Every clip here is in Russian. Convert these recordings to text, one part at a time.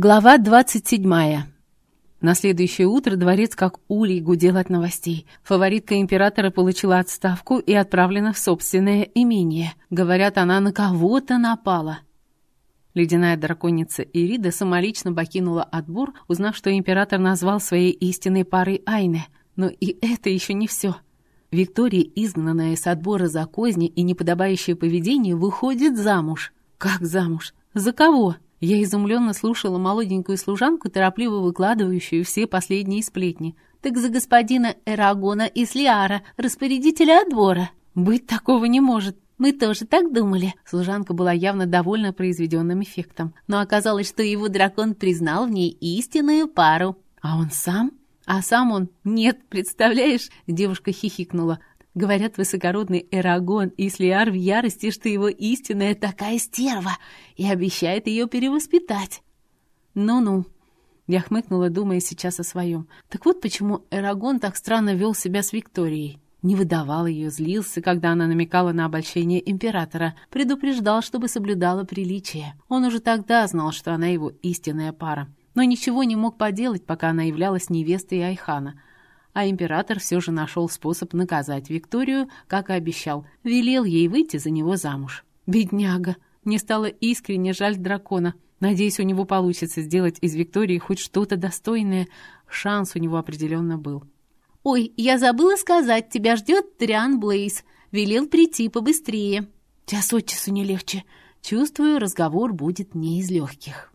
Глава 27. На следующее утро дворец как улей гудел от новостей. Фаворитка императора получила отставку и отправлена в собственное имение. Говорят, она на кого-то напала. Ледяная драконица Ирида самолично покинула отбор, узнав, что император назвал своей истинной парой Айне. Но и это еще не все. Виктория, изгнанная с отбора за козни и неподобающее поведение, выходит замуж. Как замуж? За кого? Я изумленно слушала молоденькую служанку, торопливо выкладывающую все последние сплетни. «Так за господина Эрагона из Лиара, распорядителя отбора!» «Быть такого не может!» «Мы тоже так думали». Служанка была явно довольна произведенным эффектом. Но оказалось, что его дракон признал в ней истинную пару. «А он сам?» «А сам он...» «Нет, представляешь?» Девушка хихикнула. Говорят, высокородный Эрагон и Слиар в ярости, что его истинная такая стерва, и обещает ее перевоспитать. Ну-ну. Я хмыкнула, думая сейчас о своем. Так вот почему Эрагон так странно вел себя с Викторией. Не выдавал ее, злился, когда она намекала на обольщение императора, предупреждал, чтобы соблюдала приличие. Он уже тогда знал, что она его истинная пара, но ничего не мог поделать, пока она являлась невестой Айхана — а император все же нашел способ наказать Викторию, как и обещал, велел ей выйти за него замуж. Бедняга! Мне стало искренне жаль дракона. Надеюсь, у него получится сделать из Виктории хоть что-то достойное. Шанс у него определенно был. «Ой, я забыла сказать, тебя ждет Триан Блейз. Велел прийти побыстрее». «Час от часу не легче. Чувствую, разговор будет не из легких».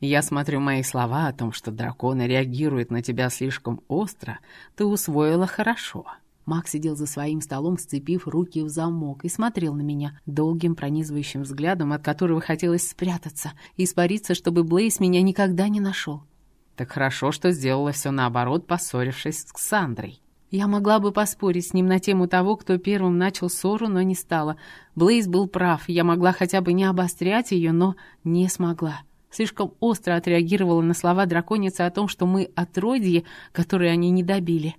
Я смотрю мои слова о том, что драконы реагируют на тебя слишком остро, ты усвоила хорошо. Мак сидел за своим столом, сцепив руки в замок, и смотрел на меня долгим пронизывающим взглядом, от которого хотелось спрятаться и испариться, чтобы Блейс меня никогда не нашел. Так хорошо, что сделала все наоборот, поссорившись с Ксандрой. Я могла бы поспорить с ним на тему того, кто первым начал ссору, но не стала. Блейз был прав, я могла хотя бы не обострять ее, но не смогла. Слишком остро отреагировала на слова драконицы о том, что мы отродье, которые они не добили.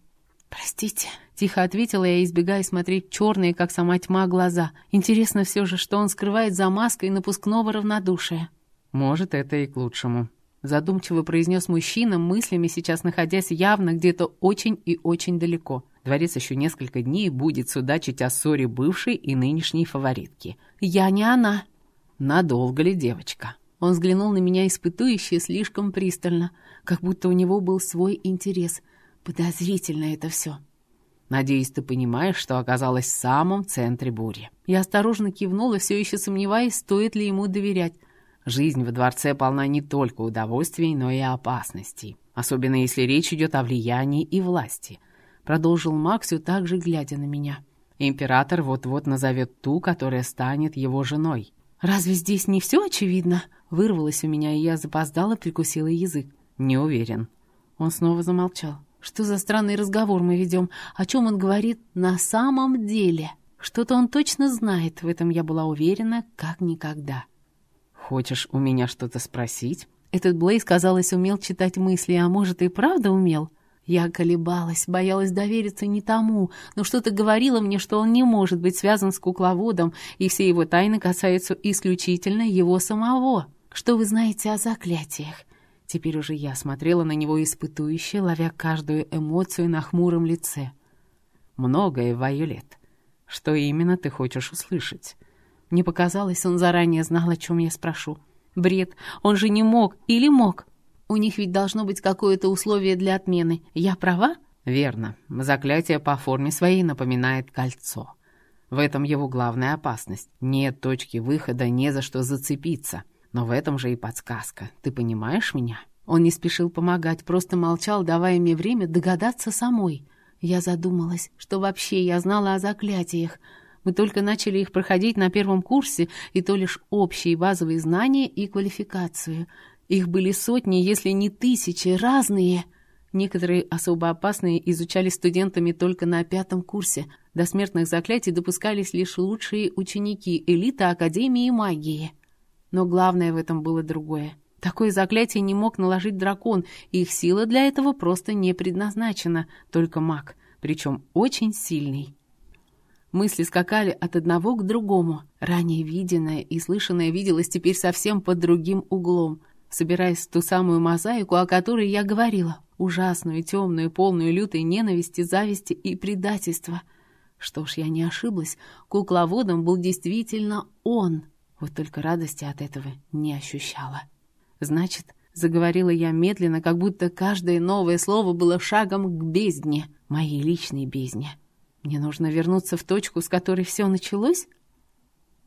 «Простите», — тихо ответила я, избегая смотреть черные, как сама тьма, глаза. Интересно все же, что он скрывает за маской напускного равнодушия. «Может, это и к лучшему», — задумчиво произнес мужчина, мыслями сейчас находясь явно где-то очень и очень далеко. Дворец еще несколько дней будет судачить о ссоре бывшей и нынешней фаворитки. «Я не она». «Надолго ли, девочка?» Он взглянул на меня испытующе слишком пристально, как будто у него был свой интерес. Подозрительно это все. «Надеюсь, ты понимаешь, что оказалась в самом центре бури». Я осторожно кивнула, все еще сомневаясь, стоит ли ему доверять. «Жизнь во дворце полна не только удовольствий, но и опасностей, особенно если речь идет о влиянии и власти», — продолжил Максю, также глядя на меня. «Император вот-вот назовет ту, которая станет его женой». «Разве здесь не все очевидно?» Вырвалось у меня, и я запоздала, прикусила язык. «Не уверен». Он снова замолчал. «Что за странный разговор мы ведем? О чем он говорит на самом деле? Что-то он точно знает, в этом я была уверена, как никогда». «Хочешь у меня что-то спросить?» Этот Блейз, казалось, умел читать мысли, а может, и правда умел? Я колебалась, боялась довериться не тому, но что-то говорило мне, что он не может быть связан с кукловодом, и все его тайны касаются исключительно его самого. Что вы знаете о заклятиях?» Теперь уже я смотрела на него испытующе, ловя каждую эмоцию на хмуром лице. «Многое, Вайолет. Что именно ты хочешь услышать?» Мне показалось, он заранее знал, о чем я спрошу. «Бред! Он же не мог! Или мог? У них ведь должно быть какое-то условие для отмены. Я права?» «Верно. Заклятие по форме своей напоминает кольцо. В этом его главная опасность. Нет точки выхода, не за что зацепиться». Но в этом же и подсказка. Ты понимаешь меня?» Он не спешил помогать, просто молчал, давая мне время догадаться самой. Я задумалась, что вообще я знала о заклятиях. Мы только начали их проходить на первом курсе, и то лишь общие базовые знания и квалификацию. Их были сотни, если не тысячи, разные. Некоторые особо опасные изучали студентами только на пятом курсе. До смертных заклятий допускались лишь лучшие ученики элита Академии магии. Но главное в этом было другое. Такое заклятие не мог наложить дракон, и их сила для этого просто не предназначена, только маг, причем очень сильный. Мысли скакали от одного к другому. Ранее виденное и слышанное виделось теперь совсем под другим углом. собираясь в ту самую мозаику, о которой я говорила. Ужасную, темную, полную лютой ненависти, зависти и предательства. Что ж, я не ошиблась. Кукловодом был действительно он. Вот только радости от этого не ощущала. Значит, заговорила я медленно, как будто каждое новое слово было шагом к бездне, моей личной бездне. Мне нужно вернуться в точку, с которой все началось?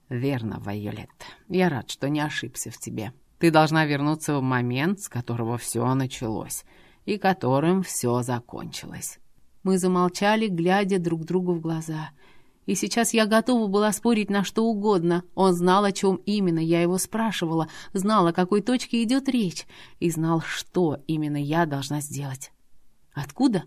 Верно, Вайолет. Я рад, что не ошибся в тебе. Ты должна вернуться в момент, с которого все началось, и которым все закончилось. Мы замолчали, глядя друг другу в глаза. И сейчас я готова была спорить на что угодно. Он знал, о чем именно я его спрашивала, знал, о какой точке идет речь, и знал, что именно я должна сделать. Откуда?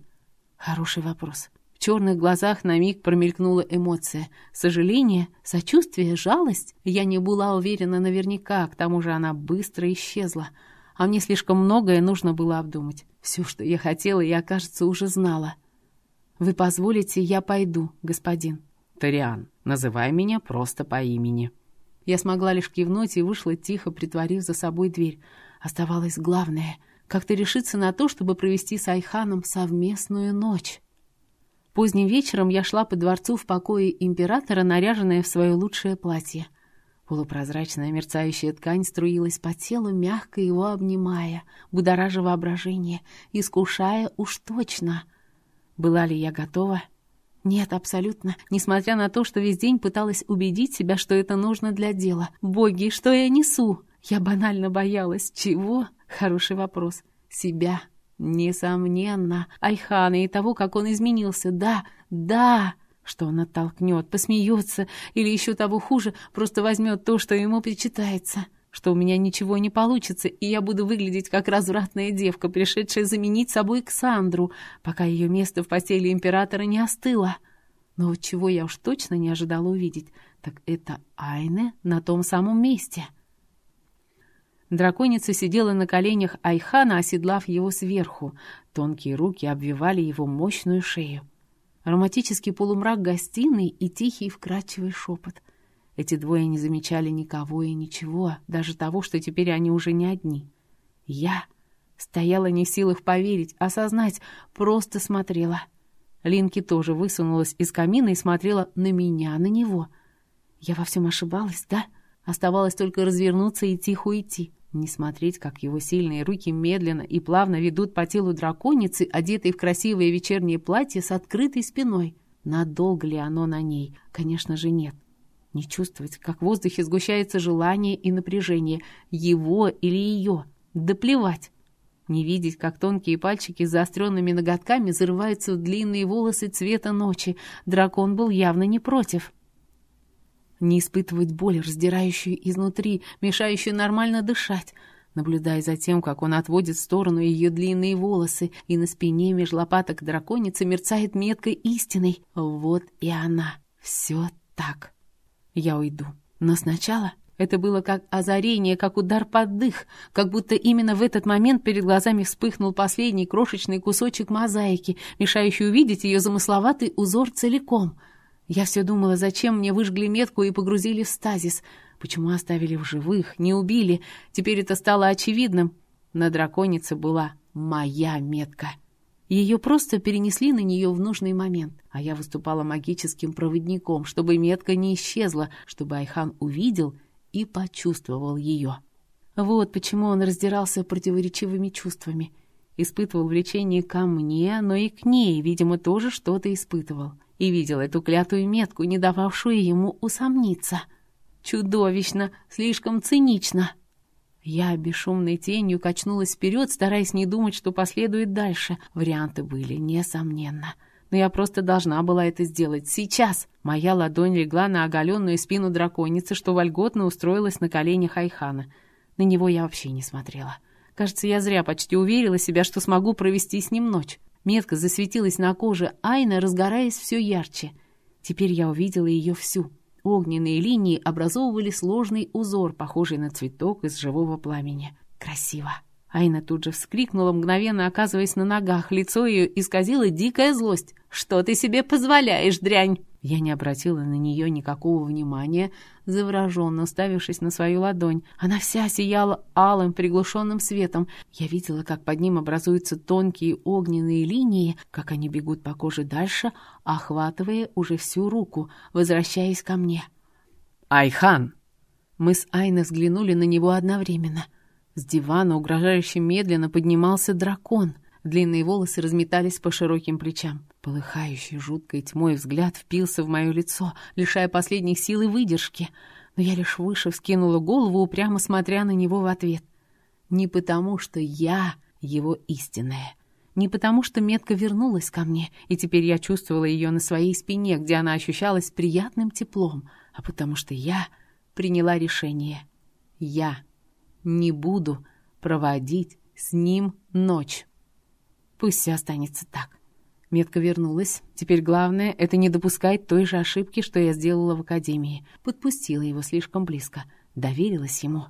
Хороший вопрос. В черных глазах на миг промелькнула эмоция. Сожаление, сочувствие, жалость. Я не была уверена наверняка, к тому же она быстро исчезла. А мне слишком многое нужно было обдумать. Все, что я хотела, я, кажется, уже знала. «Вы позволите, я пойду, господин?» «Ториан, называй меня просто по имени». Я смогла лишь кивнуть и вышла тихо, притворив за собой дверь. Оставалось главное — как-то решиться на то, чтобы провести с Айханом совместную ночь. Поздним вечером я шла по дворцу в покое императора, наряженная в свое лучшее платье. Полупрозрачная мерцающая ткань струилась по телу, мягко его обнимая, будоража воображение, искушая уж точно. Была ли я готова? — нет, абсолютно. Несмотря на то, что весь день пыталась убедить себя, что это нужно для дела. Боги, что я несу? Я банально боялась. Чего? Хороший вопрос. Себя. Несомненно. Айхана и того, как он изменился. Да, да. Что он оттолкнет, посмеется, или еще того хуже, просто возьмет то, что ему причитается что у меня ничего не получится, и я буду выглядеть как развратная девка, пришедшая заменить собой Ксандру, пока ее место в постели императора не остыло. Но вот чего я уж точно не ожидала увидеть, так это Айне на том самом месте. Драконица сидела на коленях Айхана, оседлав его сверху. Тонкие руки обвивали его мощную шею. Ароматический полумрак гостиной и тихий вкрадчивый шепот. Эти двое не замечали никого и ничего, даже того, что теперь они уже не одни. Я стояла не в силах поверить, осознать, просто смотрела. Линки тоже высунулась из камина и смотрела на меня, на него. Я во всем ошибалась, да? Оставалось только развернуться и тихо уйти. Не смотреть, как его сильные руки медленно и плавно ведут по телу драконицы, одетой в красивое вечернее платье с открытой спиной. Надолго ли оно на ней? Конечно же, нет. Не чувствовать, как в воздухе сгущается желание и напряжение, его или ее. Да плевать. Не видеть, как тонкие пальчики с заостренными ноготками зарываются в длинные волосы цвета ночи. Дракон был явно не против. Не испытывать боль, раздирающую изнутри, мешающую нормально дышать, наблюдая за тем, как он отводит в сторону ее длинные волосы, и на спине меж лопаток драконицы мерцает метка истиной. Вот и она. Все так. Я уйду. Но сначала это было как озарение, как удар под дых, как будто именно в этот момент перед глазами вспыхнул последний крошечный кусочек мозаики, мешающий увидеть ее замысловатый узор целиком. Я все думала, зачем мне выжгли метку и погрузили в стазис, почему оставили в живых, не убили. Теперь это стало очевидным. На драконице была моя метка. Ее просто перенесли на нее в нужный момент, а я выступала магическим проводником, чтобы метка не исчезла, чтобы Айхан увидел и почувствовал ее. Вот почему он раздирался противоречивыми чувствами. Испытывал влечение ко мне, но и к ней, видимо, тоже что-то испытывал. И видел эту клятую метку, не дававшую ему усомниться. Чудовищно, слишком цинично. Я бесшумной тенью качнулась вперед, стараясь не думать, что последует дальше. Варианты были, несомненно. Но я просто должна была это сделать. Сейчас! Моя ладонь легла на оголенную спину драконицы, что вольготно устроилась на коленях Айхана. На него я вообще не смотрела. Кажется, я зря почти уверила себя, что смогу провести с ним ночь. Метка засветилась на коже Айна, разгораясь все ярче. Теперь я увидела ее всю. Огненные линии образовывали сложный узор, похожий на цветок из живого пламени. Красиво. Айна тут же вскрикнула, мгновенно оказываясь на ногах. Лицо ее исказило дикая злость. «Что ты себе позволяешь, дрянь?» Я не обратила на нее никакого внимания, завороженно уставившись на свою ладонь. Она вся сияла алым приглушенным светом. Я видела, как под ним образуются тонкие огненные линии, как они бегут по коже дальше, охватывая уже всю руку, возвращаясь ко мне. «Айхан!» Мы с Айной взглянули на него одновременно. С дивана угрожающе медленно поднимался дракон. Длинные волосы разметались по широким плечам. Полыхающий жуткой тьмой взгляд впился в мое лицо, лишая последних сил и выдержки. Но я лишь выше вскинула голову, упрямо смотря на него в ответ. Не потому, что я его истинная. Не потому, что метка вернулась ко мне, и теперь я чувствовала ее на своей спине, где она ощущалась приятным теплом, а потому что я приняла решение. Я не буду проводить с ним ночь. Пусть все останется так. Метка вернулась. Теперь главное — это не допускать той же ошибки, что я сделала в академии. Подпустила его слишком близко. Доверилась ему.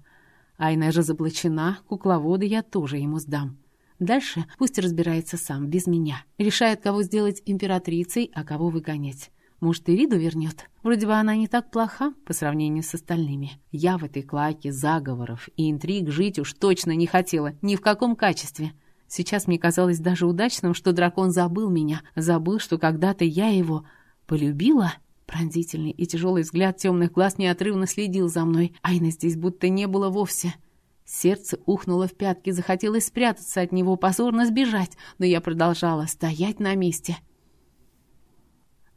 Айна же заблочена, кукловода я тоже ему сдам. Дальше пусть разбирается сам, без меня. Решает, кого сделать императрицей, а кого выгонять. Может, и Риду вернет? Вроде бы она не так плоха по сравнению с остальными. Я в этой клаке заговоров и интриг жить уж точно не хотела, ни в каком качестве. Сейчас мне казалось даже удачным, что дракон забыл меня, забыл, что когда-то я его полюбила. Пронзительный и тяжелый взгляд темных глаз неотрывно следил за мной. Айна здесь будто не было вовсе. Сердце ухнуло в пятки, захотелось спрятаться от него, позорно сбежать, но я продолжала стоять на месте.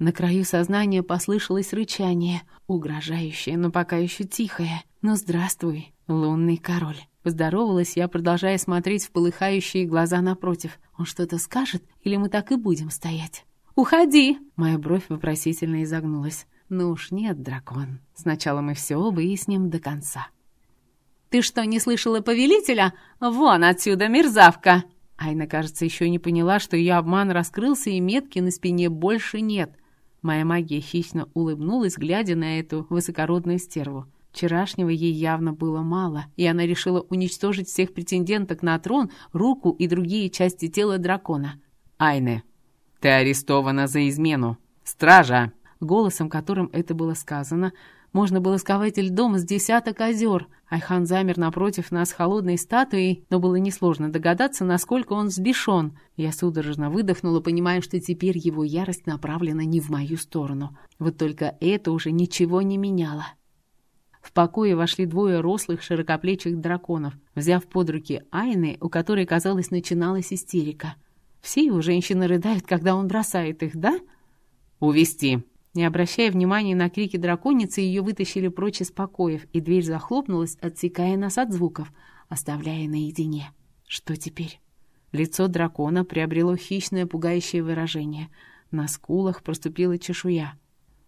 На краю сознания послышалось рычание, угрожающее, но пока еще тихое. «Ну, здравствуй, лунный король!» Поздоровалась я, продолжая смотреть в полыхающие глаза напротив. Он что-то скажет, или мы так и будем стоять? «Уходи!» Моя бровь вопросительно изогнулась. «Ну уж нет, дракон. Сначала мы все выясним до конца». «Ты что, не слышала повелителя? Вон отсюда, мерзавка!» Айна, кажется, еще не поняла, что ее обман раскрылся, и метки на спине больше нет. Моя магия хищно улыбнулась, глядя на эту высокородную стерву. Вчерашнего ей явно было мало, и она решила уничтожить всех претенденток на трон, руку и другие части тела дракона. «Айне, ты арестована за измену! Стража!» Голосом, которым это было сказано, можно было сковать льдом с десяток озер. Айхан замер напротив нас холодной статуей, но было несложно догадаться, насколько он взбешен. Я судорожно выдохнула, понимая, что теперь его ярость направлена не в мою сторону. Вот только это уже ничего не меняло. В покое вошли двое рослых, широкоплечих драконов, взяв под руки Айны, у которой, казалось, начиналась истерика. Все его женщины рыдают, когда он бросает их, да? «Увести!» Не обращая внимания на крики драконицы, ее вытащили прочь из покоев, и дверь захлопнулась, отсекая нас от звуков, оставляя наедине. Что теперь? Лицо дракона приобрело хищное пугающее выражение. На скулах проступила чешуя.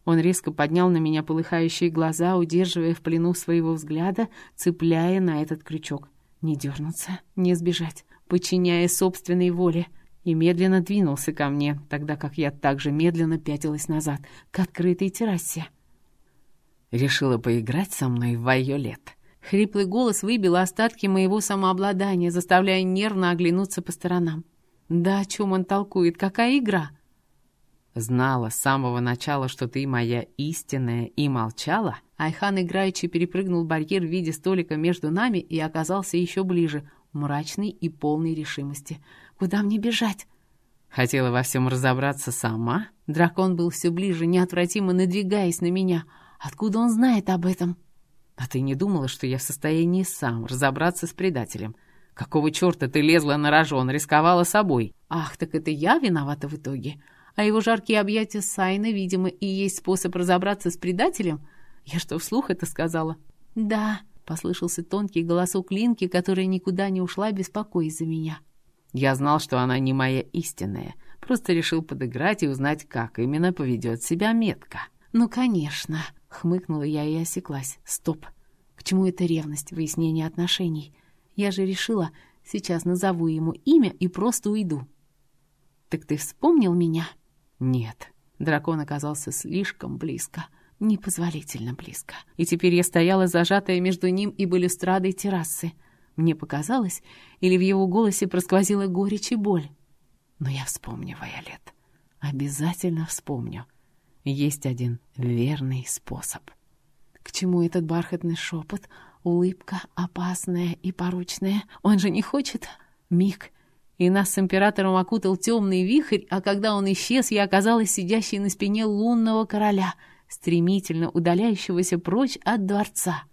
Он резко поднял на меня полыхающие глаза, удерживая в плену своего взгляда, цепляя на этот крючок. Не дернуться, не сбежать, подчиняя собственной воле. И медленно двинулся ко мне, тогда как я также медленно пятилась назад, к открытой террасе. Решила поиграть со мной в Вайолет. Хриплый голос выбил остатки моего самообладания, заставляя нервно оглянуться по сторонам. Да о чем он толкует? Какая игра? Знала с самого начала, что ты моя истинная, и молчала?» Айхан играючи перепрыгнул барьер в виде столика между нами и оказался еще ближе, мрачный и полный решимости. «Куда мне бежать?» Хотела во всем разобраться сама. Дракон был все ближе, неотвратимо надвигаясь на меня. Откуда он знает об этом? А ты не думала, что я в состоянии сам разобраться с предателем? Какого черта ты лезла на рожон, рисковала собой? Ах, так это я виновата в итоге а его жаркие объятия Сайны, видимо, и есть способ разобраться с предателем? Я что, вслух это сказала? Да, послышался тонкий голосок Линки, которая никуда не ушла, беспокоясь за меня. Я знал, что она не моя истинная, просто решил подыграть и узнать, как именно поведет себя метка. «Ну, конечно», — хмыкнула я и осеклась. «Стоп! К чему эта ревность, выяснение отношений? Я же решила, сейчас назову ему имя и просто уйду». «Так ты вспомнил меня?» Нет, дракон оказался слишком близко, непозволительно близко. И теперь я стояла зажатая между ним и балюстрадой террасы. Мне показалось, или в его голосе просквозила горечь и боль. Но я вспомню, Вайолет. Обязательно вспомню. Есть один верный способ. К чему этот бархатный шепот? Улыбка опасная и поручная. Он же не хочет? Миг. И нас с императором окутал темный вихрь, а когда он исчез, я оказалась сидящей на спине лунного короля, стремительно удаляющегося прочь от дворца.